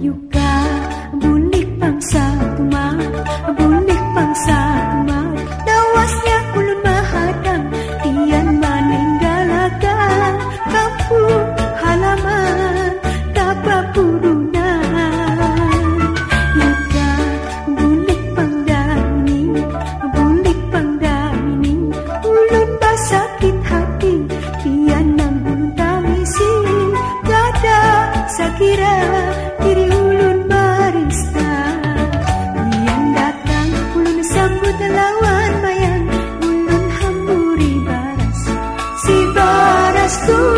you